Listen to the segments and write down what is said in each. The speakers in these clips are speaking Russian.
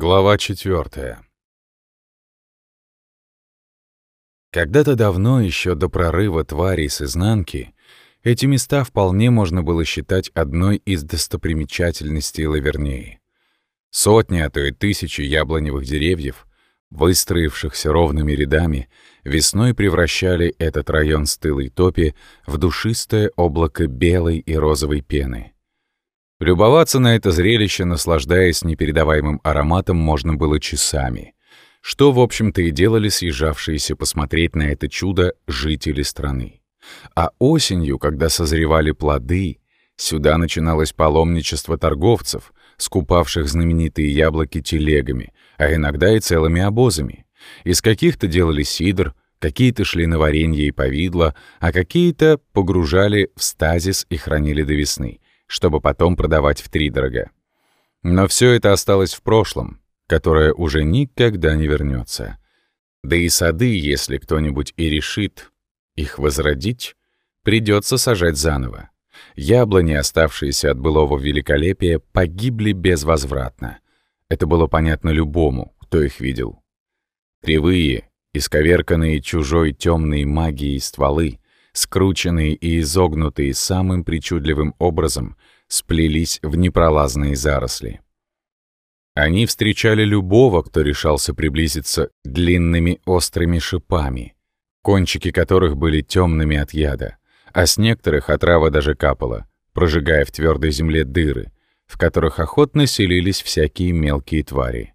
Глава четвертая. Когда-то давно, еще до прорыва тварей с изнанки, эти места вполне можно было считать одной из достопримечательностей Лавернеи. Сотни, а то и тысячи яблоневых деревьев, выстроившихся ровными рядами, весной превращали этот район стылой топи в душистое облако белой и розовой пены — Любоваться на это зрелище, наслаждаясь непередаваемым ароматом, можно было часами. Что, в общем-то, и делали съезжавшиеся посмотреть на это чудо жители страны. А осенью, когда созревали плоды, сюда начиналось паломничество торговцев, скупавших знаменитые яблоки телегами, а иногда и целыми обозами. Из каких-то делали сидр, какие-то шли на варенье и повидло, а какие-то погружали в стазис и хранили до весны — чтобы потом продавать втридорога. Но все это осталось в прошлом, которое уже никогда не вернется. Да и сады, если кто-нибудь и решит их возродить, придется сажать заново. Яблони, оставшиеся от былого великолепия, погибли безвозвратно. Это было понятно любому, кто их видел. Кривые, исковерканные чужой темной магией стволы, скрученные и изогнутые самым причудливым образом, сплелись в непролазные заросли. Они встречали любого, кто решался приблизиться длинными острыми шипами, кончики которых были темными от яда, а с некоторых отрава даже капала, прожигая в твердой земле дыры, в которых охотно селились всякие мелкие твари.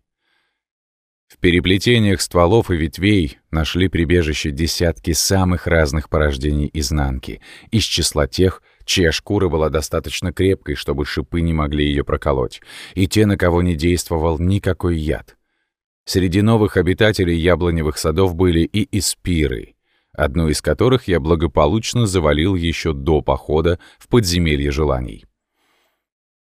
Переплетениях стволов и ветвей нашли прибежище десятки самых разных порождений изнанки, из числа тех, чья шкура была достаточно крепкой, чтобы шипы не могли ее проколоть, и те, на кого не действовал никакой яд. Среди новых обитателей яблоневых садов были и испиры, одну из которых я благополучно завалил еще до похода в подземелье желаний.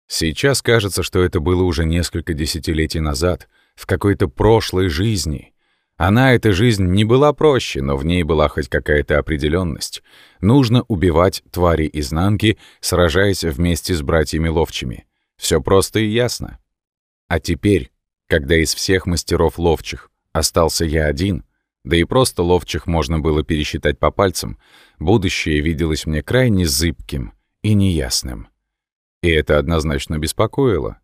Сейчас кажется, что это было уже несколько десятилетий назад — в какой-то прошлой жизни. Она, эта жизнь, не была проще, но в ней была хоть какая-то определенность. Нужно убивать твари изнанки, сражаясь вместе с братьями ловчими. Все просто и ясно. А теперь, когда из всех мастеров ловчих остался я один, да и просто ловчих можно было пересчитать по пальцам, будущее виделось мне крайне зыбким и неясным. И это однозначно беспокоило.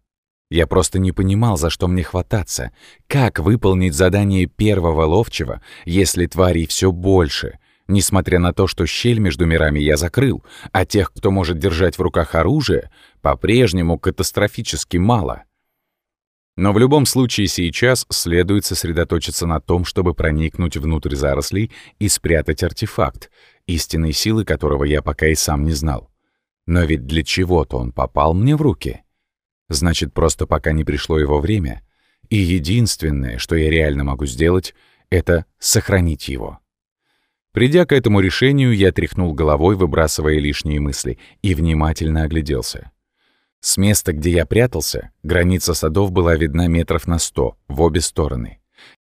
Я просто не понимал, за что мне хвататься. Как выполнить задание первого ловчего, если тварей все больше, несмотря на то, что щель между мирами я закрыл, а тех, кто может держать в руках оружие, по-прежнему катастрофически мало. Но в любом случае сейчас следует сосредоточиться на том, чтобы проникнуть внутрь зарослей и спрятать артефакт, истинной силы которого я пока и сам не знал. Но ведь для чего-то он попал мне в руки. Значит, просто пока не пришло его время. И единственное, что я реально могу сделать, это сохранить его. Придя к этому решению, я тряхнул головой, выбрасывая лишние мысли, и внимательно огляделся. С места, где я прятался, граница садов была видна метров на сто, в обе стороны.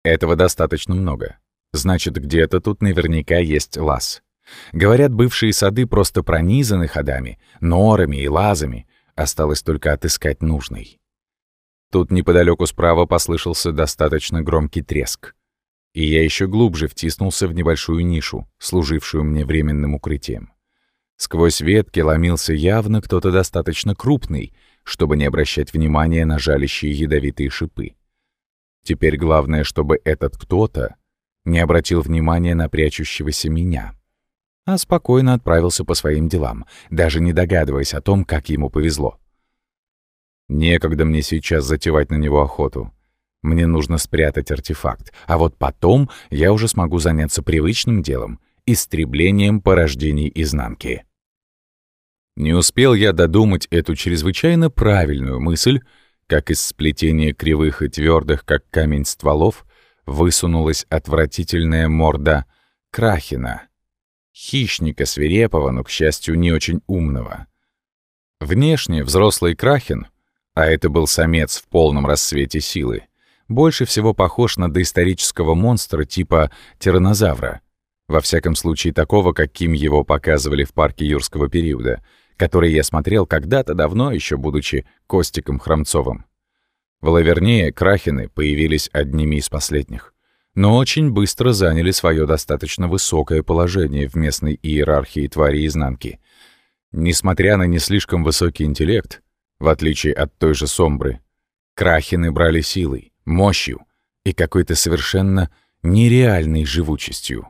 Этого достаточно много. Значит, где-то тут наверняка есть лаз. Говорят, бывшие сады просто пронизаны ходами, норами и лазами, Осталось только отыскать нужный. Тут неподалеку справа послышался достаточно громкий треск. И я еще глубже втиснулся в небольшую нишу, служившую мне временным укрытием. Сквозь ветки ломился явно кто-то достаточно крупный, чтобы не обращать внимания на жалящие ядовитые шипы. Теперь главное, чтобы этот кто-то не обратил внимания на прячущегося меня а спокойно отправился по своим делам, даже не догадываясь о том, как ему повезло. Некогда мне сейчас затевать на него охоту. Мне нужно спрятать артефакт, а вот потом я уже смогу заняться привычным делом — истреблением порождений изнанки. Не успел я додумать эту чрезвычайно правильную мысль, как из сплетения кривых и твердых, как камень стволов, высунулась отвратительная морда Крахина — Хищника свирепого, но, к счастью, не очень умного. Внешне взрослый крахен, а это был самец в полном рассвете силы, больше всего похож на доисторического монстра типа тираннозавра, во всяком случае такого, каким его показывали в парке юрского периода, который я смотрел когда-то давно, еще будучи Костиком Хромцовым. В Лавернее крахены появились одними из последних, но очень быстро заняли свое достаточно высокое положение в местной иерархии твари изнанки. Несмотря на не слишком высокий интеллект, в отличие от той же Сомбры, крахены брали силой, мощью и какой-то совершенно нереальной живучестью.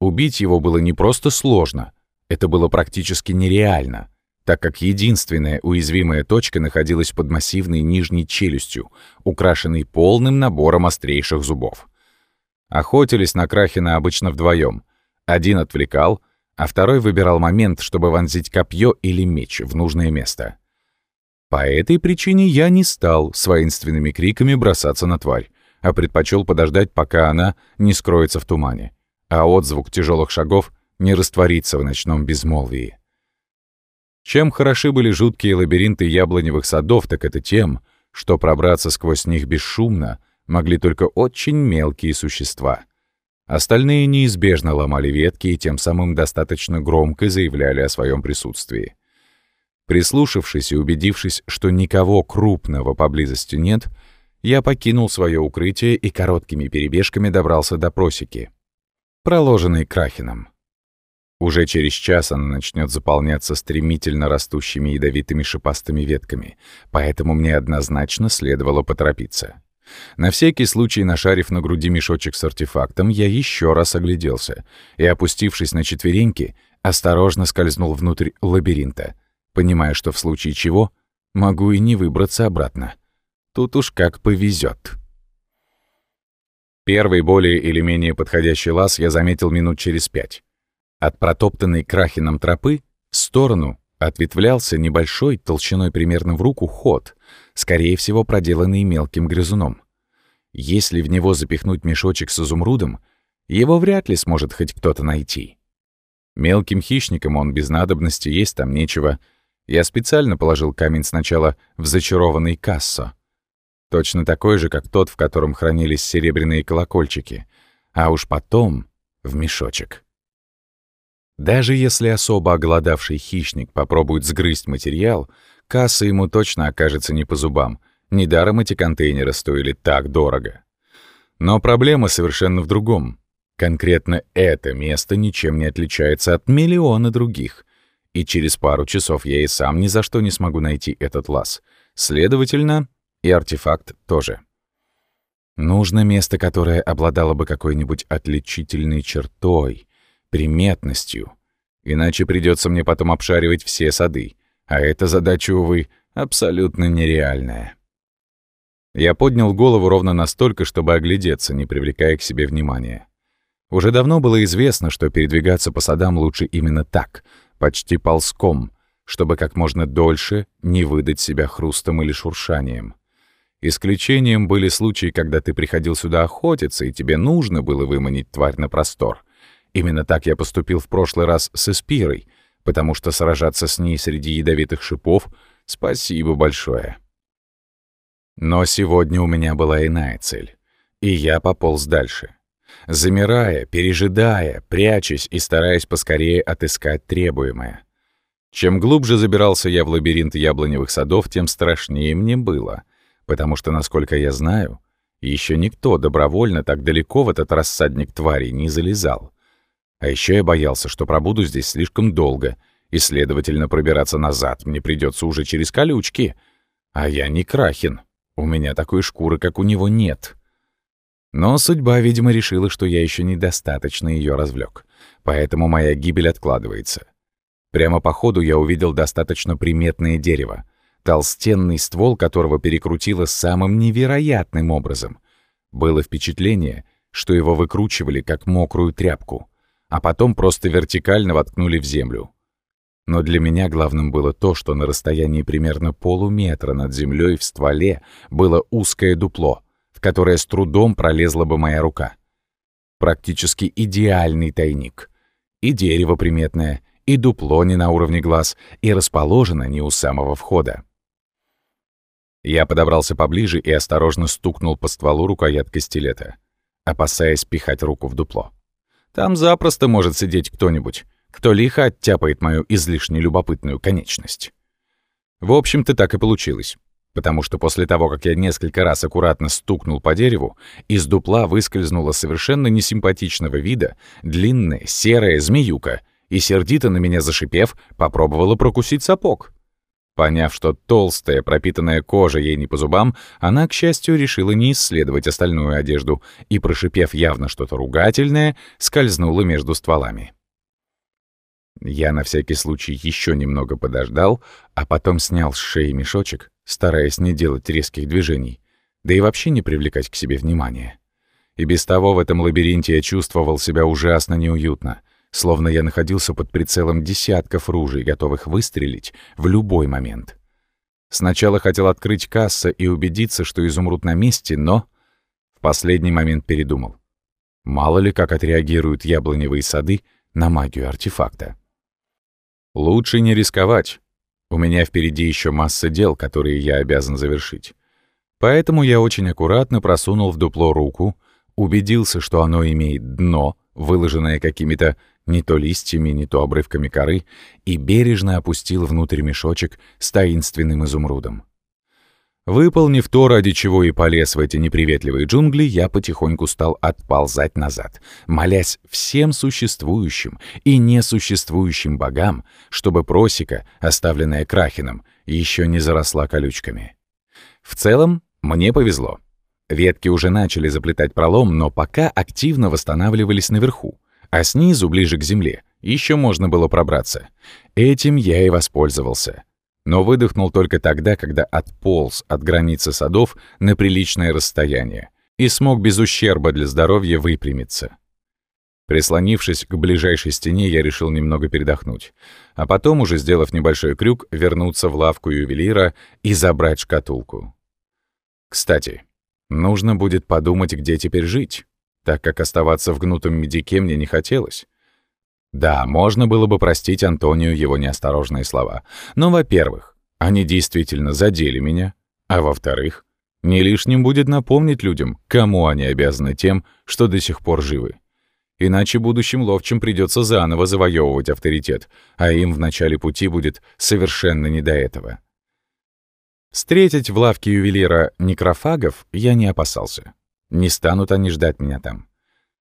Убить его было не просто сложно, это было практически нереально — так как единственная уязвимая точка находилась под массивной нижней челюстью, украшенной полным набором острейших зубов. Охотились на Крахена обычно вдвоем. Один отвлекал, а второй выбирал момент, чтобы вонзить копье или меч в нужное место. По этой причине я не стал с воинственными криками бросаться на тварь, а предпочел подождать, пока она не скроется в тумане, а отзвук тяжелых шагов не растворится в ночном безмолвии. Чем хороши были жуткие лабиринты яблоневых садов, так это тем, что пробраться сквозь них бесшумно могли только очень мелкие существа. Остальные неизбежно ломали ветки и тем самым достаточно громко заявляли о своем присутствии. Прислушавшись и убедившись, что никого крупного поблизости нет, я покинул свое укрытие и короткими перебежками добрался до просеки, проложенной Крахеном. Уже через час она начнет заполняться стремительно растущими ядовитыми шипастыми ветками, поэтому мне однозначно следовало поторопиться. На всякий случай, нашарив на груди мешочек с артефактом, я еще раз огляделся и, опустившись на четвереньки, осторожно скользнул внутрь лабиринта, понимая, что в случае чего могу и не выбраться обратно. Тут уж как повезет. Первый более или менее подходящий лаз я заметил минут через пять. От протоптанной крахином тропы в сторону ответвлялся небольшой, толщиной примерно в руку, ход, скорее всего, проделанный мелким грызуном. Если в него запихнуть мешочек с изумрудом, его вряд ли сможет хоть кто-то найти. Мелким хищникам он без надобности, есть там нечего. Я специально положил камень сначала в зачарованный кассо. Точно такой же, как тот, в котором хранились серебряные колокольчики. А уж потом в мешочек. Даже если особо оголодавший хищник попробует сгрызть материал, касса ему точно окажется не по зубам. Недаром эти контейнеры стоили так дорого. Но проблема совершенно в другом. Конкретно это место ничем не отличается от миллиона других. И через пару часов я и сам ни за что не смогу найти этот лаз. Следовательно, и артефакт тоже. Нужно место, которое обладало бы какой-нибудь отличительной чертой, приметностью. Иначе придется мне потом обшаривать все сады, а эта задача, увы, абсолютно нереальная. Я поднял голову ровно настолько, чтобы оглядеться, не привлекая к себе внимания. Уже давно было известно, что передвигаться по садам лучше именно так, почти ползком, чтобы как можно дольше не выдать себя хрустом или шуршанием. Исключением были случаи, когда ты приходил сюда охотиться, и тебе нужно было выманить тварь на простор. Именно так я поступил в прошлый раз с Эспирой, потому что сражаться с ней среди ядовитых шипов — спасибо большое. Но сегодня у меня была иная цель, и я пополз дальше. Замирая, пережидая, прячась и стараясь поскорее отыскать требуемое. Чем глубже забирался я в лабиринт яблоневых садов, тем страшнее мне было, потому что, насколько я знаю, еще никто добровольно так далеко в этот рассадник тварей не залезал. А еще я боялся, что пробуду здесь слишком долго, и, следовательно, пробираться назад мне придется уже через колючки. А я не Крахин. У меня такой шкуры, как у него, нет. Но судьба, видимо, решила, что я еще недостаточно ее развлек, поэтому моя гибель откладывается. Прямо по ходу я увидел достаточно приметное дерево, толстенный ствол которого перекрутило самым невероятным образом. Было впечатление, что его выкручивали как мокрую тряпку — а потом просто вертикально воткнули в землю. Но для меня главным было то, что на расстоянии примерно полуметра над землей в стволе было узкое дупло, в которое с трудом пролезла бы моя рука. Практически идеальный тайник. И дерево приметное, и дупло не на уровне глаз, и расположено не у самого входа. Я подобрался поближе и осторожно стукнул по стволу рукояткой стилета, опасаясь пихать руку в дупло. Там запросто может сидеть кто-нибудь, кто лихо оттяпает мою излишне любопытную конечность. В общем-то, так и получилось. потому что после того, как я несколько раз аккуратно стукнул по дереву, из дупла выскользнула совершенно несимпатичного вида длинная серая змеюка и, сердито на меня зашипев, попробовала прокусить сапог. Поняв, что толстая, пропитанная кожа ей не по зубам, она, к счастью, решила не исследовать остальную одежду и, прошипев явно что-то ругательное, скользнула между стволами. Я на всякий случай еще немного подождал, а потом снял с шеи мешочек, стараясь не делать резких движений, да и вообще не привлекать к себе внимания. И без того в этом лабиринте я чувствовал себя ужасно неуютно, словно я находился под прицелом десятков ружей, готовых выстрелить в любой момент. Сначала хотел открыть касса и убедиться, что изумруд на месте, но в последний момент передумал. Мало ли как отреагируют яблоневые сады на магию артефакта. Лучше не рисковать. У меня впереди еще масса дел, которые я обязан завершить. Поэтому я очень аккуратно просунул в дупло руку, убедился, что оно имеет дно, выложенное какими-то не то листьями, не то обрывками коры, и бережно опустил внутрь мешочек с таинственным изумрудом. Выполнив то, ради чего и полез в эти неприветливые джунгли, я потихоньку стал отползать назад, молясь всем существующим и несуществующим богам, чтобы просека, оставленная Крахином, еще не заросла колючками. В целом, мне повезло. Ветки уже начали заплетать пролом, но пока активно восстанавливались наверху, а снизу, ближе к земле, еще можно было пробраться. Этим я и воспользовался но выдохнул только тогда, когда отполз от границы садов на приличное расстояние и смог без ущерба для здоровья выпрямиться. Прислонившись к ближайшей стене, я решил немного передохнуть, а потом, уже сделав небольшой крюк, вернуться в лавку ювелира и забрать шкатулку. Кстати, нужно будет подумать, где теперь жить, так как оставаться в гнутом медике мне не хотелось. Да, можно было бы простить Антонию его неосторожные слова. Но, во-первых, они действительно задели меня, а во-вторых, не лишним будет напомнить людям, кому они обязаны тем, что до сих пор живы. Иначе будущим ловчим придется заново завоевывать авторитет, а им в начале пути будет совершенно не до этого. Встретить в лавке ювелира некрофагов я не опасался. Не станут они ждать меня там.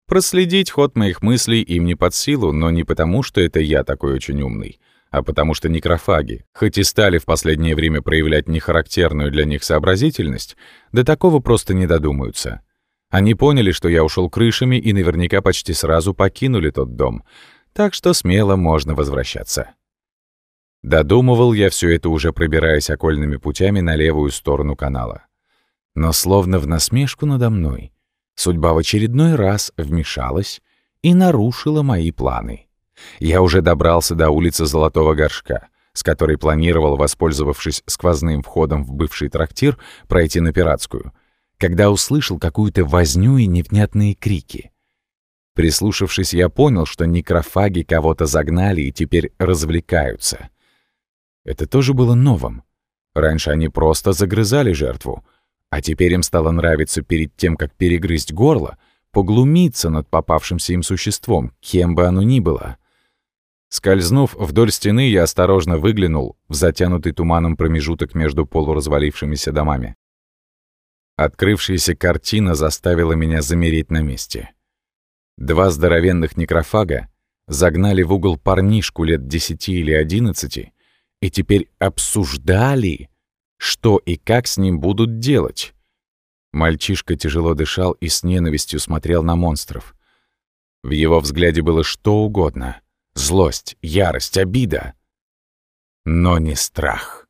Проследить ход моих мыслей им не под силу, но не потому, что это я такой очень умный, а потому что некрофаги, хоть и стали в последнее время проявлять нехарактерную для них сообразительность, до такого просто не додумаются. Они поняли, что я ушел крышами и наверняка почти сразу покинули тот дом, так что смело можно возвращаться. Додумывал я все это уже пробираясь окольными путями на левую сторону канала. Но словно в насмешку надо мной — Судьба в очередной раз вмешалась и нарушила мои планы. Я уже добрался до улицы Золотого Горшка, с которой планировал, воспользовавшись сквозным входом в бывший трактир, пройти на Пиратскую, когда услышал какую-то возню и невнятные крики. Прислушавшись, я понял, что некрофаги кого-то загнали и теперь развлекаются. Это тоже было новым. Раньше они просто загрызали жертву — а теперь им стало нравиться перед тем, как перегрызть горло, поглумиться над попавшимся им существом, кем бы оно ни было. Скользнув вдоль стены, я осторожно выглянул в затянутый туманом промежуток между полуразвалившимися домами. Открывшаяся картина заставила меня замереть на месте. Два здоровенных некрофага загнали в угол парнишку лет десяти или одиннадцати и теперь обсуждали, что и как с ним будут делать? Мальчишка тяжело дышал и с ненавистью смотрел на монстров. В его взгляде было что угодно — злость, ярость, обида. Но не страх.